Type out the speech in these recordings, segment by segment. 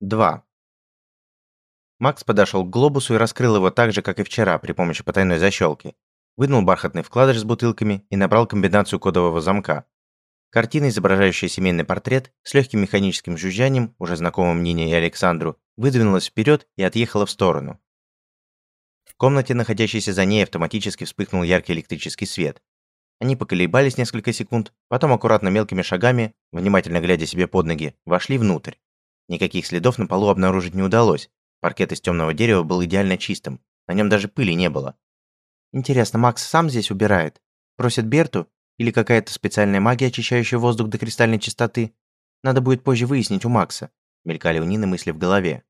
2. Макс подошел к глобусу и раскрыл его так же, как и вчера, при помощи потайной защелки. Вынул бархатный вкладыш с бутылками и набрал комбинацию кодового замка. Картина, изображающая семейный портрет, с легким механическим жужжанием, уже знакомым Нине и Александру, выдвинулась вперед и отъехала в сторону. В комнате, находящейся за ней, автоматически вспыхнул яркий электрический свет. Они поколебались несколько секунд, потом аккуратно мелкими шагами, внимательно глядя себе под ноги, вошли внутрь. Никаких следов на полу обнаружить не удалось. Паркет из темного дерева был идеально чистым. На нем даже пыли не было. Интересно, Макс сам здесь убирает? Просит Берту? Или какая-то специальная магия, очищающая воздух до кристальной чистоты? Надо будет позже выяснить у Макса. Мелькали у Нины мысли в голове.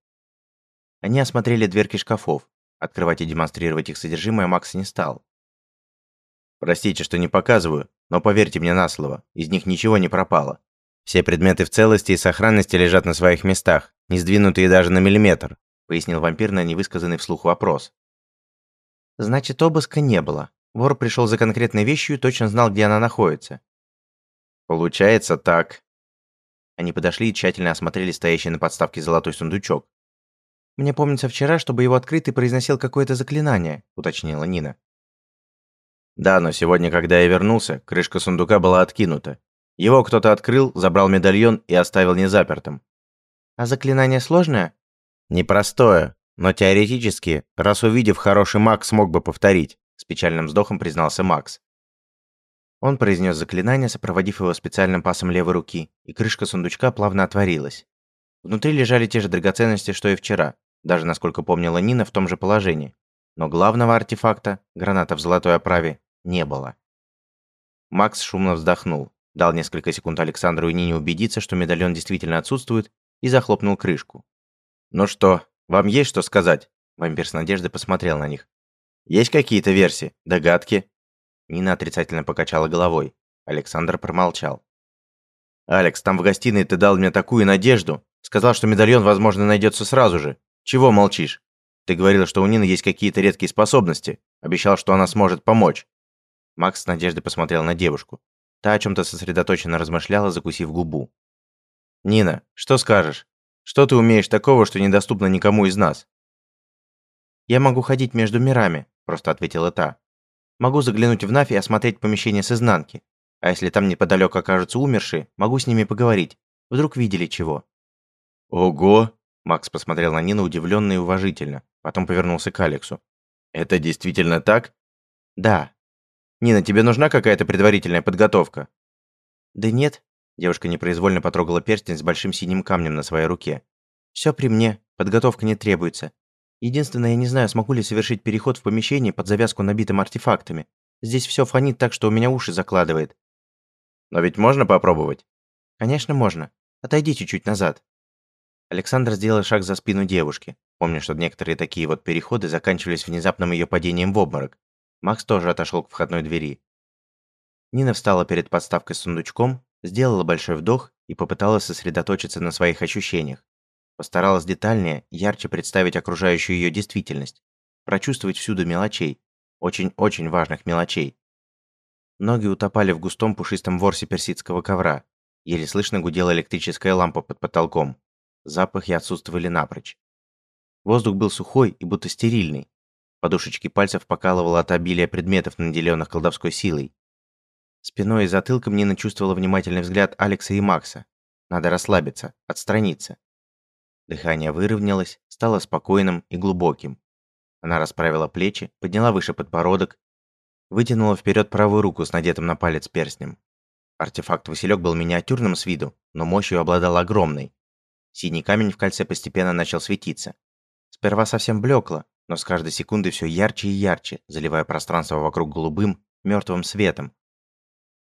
Они осмотрели дверки шкафов. Открывать и демонстрировать их содержимое Макс не стал. «Простите, что не показываю, но поверьте мне на слово, из них ничего не пропало. Все предметы в целости и сохранности лежат на своих местах, не сдвинутые даже на миллиметр», пояснил вампир на невысказанный вслух вопрос. «Значит, обыска не было. Вор пришел за конкретной вещью и точно знал, где она находится». «Получается так». Они подошли и тщательно осмотрели стоящий на подставке золотой сундучок. «Мне помнится вчера, чтобы его открытый произносил какое-то заклинание», уточнила Нина. «Да, но сегодня, когда я вернулся, крышка сундука была откинута. Его кто-то открыл, забрал медальон и оставил незапертым. А заклинание сложное? Непростое, но теоретически, раз увидев хороший маг, смог бы повторить, с печальным вздохом признался Макс. Он произнес заклинание, сопроводив его специальным пасом левой руки, и крышка сундучка плавно отворилась. Внутри лежали те же драгоценности, что и вчера, даже, насколько помнила Нина, в том же положении. Но главного артефакта, граната в золотой оправе, не было. Макс шумно вздохнул дал несколько секунд Александру и Нине убедиться, что медальон действительно отсутствует, и захлопнул крышку. «Ну что, вам есть что сказать?» Вампир с надеждой посмотрел на них. «Есть какие-то версии? Догадки?» Нина отрицательно покачала головой. Александр промолчал. «Алекс, там в гостиной ты дал мне такую надежду. Сказал, что медальон, возможно, найдется сразу же. Чего молчишь? Ты говорил, что у Нины есть какие-то редкие способности. Обещал, что она сможет помочь». Макс с надеждой посмотрел на девушку. Та о чем-то сосредоточенно размышляла, закусив губу. «Нина, что скажешь? Что ты умеешь такого, что недоступно никому из нас?» «Я могу ходить между мирами», – просто ответила та. «Могу заглянуть в Нафь и осмотреть помещение с изнанки. А если там неподалеку окажутся умершие, могу с ними поговорить. Вдруг видели чего». «Ого!» – Макс посмотрел на Нину удивленно и уважительно, потом повернулся к Алексу. «Это действительно так?» «Да», Нина, тебе нужна какая-то предварительная подготовка? Да нет. Девушка непроизвольно потрогала перстень с большим синим камнем на своей руке. Все при мне, подготовка не требуется. Единственное, я не знаю, смогу ли совершить переход в помещение под завязку набитым артефактами. Здесь все фонит так, что у меня уши закладывает. Но ведь можно попробовать? Конечно, можно. Отойди чуть-чуть назад. Александр сделал шаг за спину девушки, помня, что некоторые такие вот переходы заканчивались внезапным ее падением в обморок. Макс тоже отошел к входной двери. Нина встала перед подставкой с сундучком, сделала большой вдох и попыталась сосредоточиться на своих ощущениях. Постаралась детальнее, ярче представить окружающую ее действительность, прочувствовать всюду мелочей, очень-очень важных мелочей. Ноги утопали в густом пушистом ворсе персидского ковра. Еле слышно гудела электрическая лампа под потолком. Запахи отсутствовали напрочь. Воздух был сухой и будто стерильный, Подушечки пальцев покалывало от обилия предметов, наделенных колдовской силой. Спиной и затылком Нина чувствовала внимательный взгляд Алекса и Макса. Надо расслабиться, отстраниться. Дыхание выровнялось, стало спокойным и глубоким. Она расправила плечи, подняла выше подбородок, вытянула вперед правую руку с надетым на палец перстнем. Артефакт-василек был миниатюрным с виду, но мощью обладал огромной. Синий камень в кольце постепенно начал светиться. Сперва совсем блекло, но с каждой секундой все ярче и ярче, заливая пространство вокруг голубым, мертвым светом.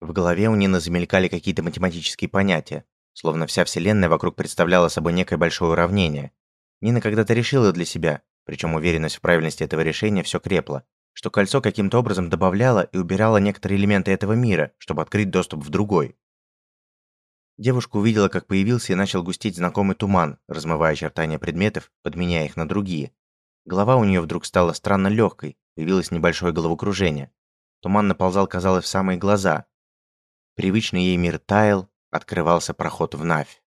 В голове у Нины замелькали какие-то математические понятия, словно вся Вселенная вокруг представляла собой некое большое уравнение. Нина когда-то решила для себя, причем уверенность в правильности этого решения все крепла, что кольцо каким-то образом добавляло и убирало некоторые элементы этого мира, чтобы открыть доступ в другой. Девушка увидела, как появился и начал густеть знакомый туман, размывая очертания предметов, подменяя их на другие. Голова у нее вдруг стала странно легкой, появилось небольшое головокружение. Туман наползал, казалось, в самые глаза. Привычный ей мир таял, открывался проход в Навь.